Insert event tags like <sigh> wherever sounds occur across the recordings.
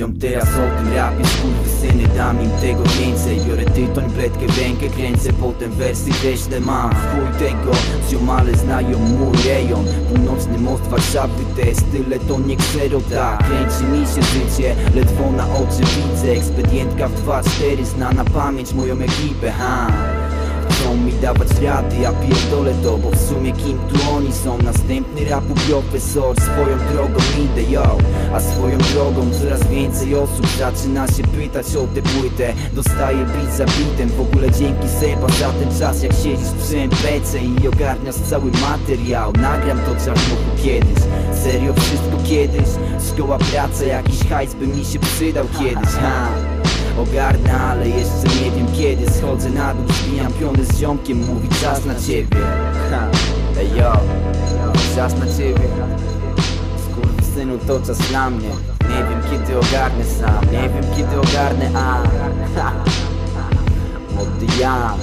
Teraz o tym rapie syny dam im tego więcej. Biorę tytoń, bledkę w rękę, kręcę Potem wersy kreślę mam chuj tego Ziomale znają mój rejon. Północny most Warszawy, te style to nie kserota Kręci mi się życie, ledwo na oczy widzę. Ekspedientka w 2-4 zna na pamięć moją ekipę, ha Chcą mi dawać rady, ja pierdolę to Bo w sumie kim tu oni są? Następny rapu profesor Swoją drogą idę, yo. A swoją drogą coraz więcej osób Zaczyna się pytać o tę płytę. Dostaję bit za bitem W ogóle dzięki Seba za ten czas Jak siedzisz przy MPC i ogarniasz cały materiał. Nagram to czarnuchu kiedyś Serio wszystko kiedyś. Szkoła, praca, jakiś hajs by mi się przydał kiedyś, ha Ogarnę, ale jeszcze nie wiem kiedy Schodzę na dół, zbijam piony z ziomkiem Mówi czas na ciebie. Ha. Yo, czas na ciebie. Synu to czas dla mnie. Nie wiem kiedy ogarnę sam. Nie wiem kiedy ogarnę, a. <laughs> Młody ja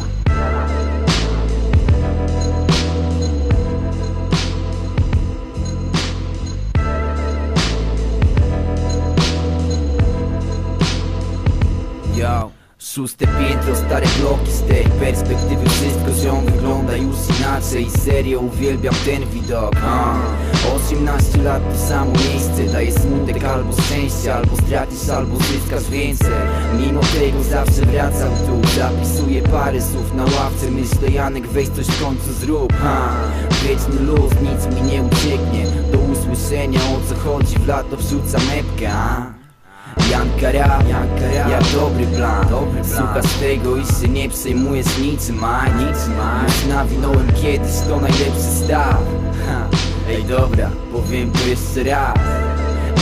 Yo Szóste piętro, stare bloki z tej perspektywy Wszystko ziom wygląda już inaczej Serio uwielbiam ten widok uh. 18 lat to samo miejsce Daje smutek albo szczęście Albo stracisz, albo zyskasz więcej Mimo tego zawsze wracam tu Zapisuję parę słów na ławce Myślę Janek weź coś w końcu zrób ha. Wieczny luz, nic mi nie ucieknie Do usłyszenia o co chodzi W lato wrzucam epkę Janka rap, jak dobry plan, dobry plan. Słuchasz tego i się nie przejmujesz niczym, a niczym, a Już nawinąłem kiedyś to najlepszy staw. Ej dobra, powiem to jeszcze raz.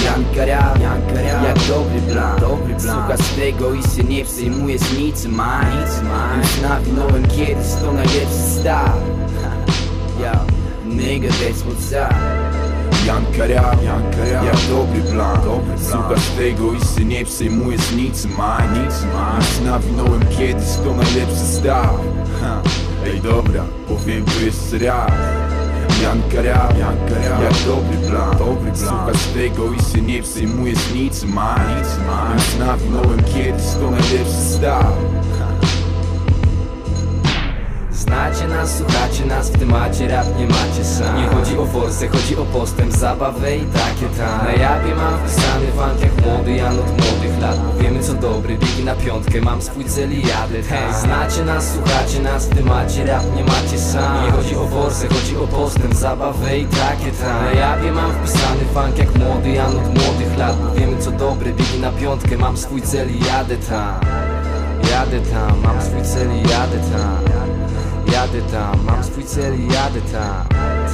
Janka rap, jak dobry plan, dobry plan. Słuchasz tego i się nie przejmujesz niczym, a niczym, a Już nawinąłem kiedyś to najlepszy staw. Yo, nigga that's what's up Janka rap, jak dobry plan, dobry plan. Słuchasz tego i się nie przejmujesz niczym, a niczym, a Już nawinąłem kiedyś to najlepszy staw Ej dobra, powiem to jeszcze raz Janka rap, jak dobry plan, dobry plan. Słuchasz tego i się nie przejmujesz niczym, a niczym, a Już nawinąłem kiedyś to najlepszy staw nas, słuchacie nas, w temacie rap nie macie sam Nie chodzi o forsę, chodzi o postęp, zabawę i takie tam. Na jabie mam wpisany funk jak młody Jan od młodych lat. Wiemy co dobry, biegi na piątkę, mam swój cel i jadę Hej, znacie nas, słuchacie nas, w temacie rap nie macie sam Nie chodzi o forsę, chodzi o postęp, zabawę i takie tam. Na jabie mam wpisany funk jak młody Jan od młodych lat. Wiemy co dobry, biegi na piątkę, mam swój cel i jadę tam. Jadę tam, mam swój cel i jadę tam Jadę tam, mam swój cel i jadę tam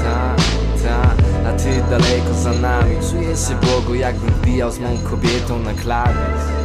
Ta, ta, a ty daleko za nami Czuję się błogo jakbym wbijał z mą kobietą na klawisz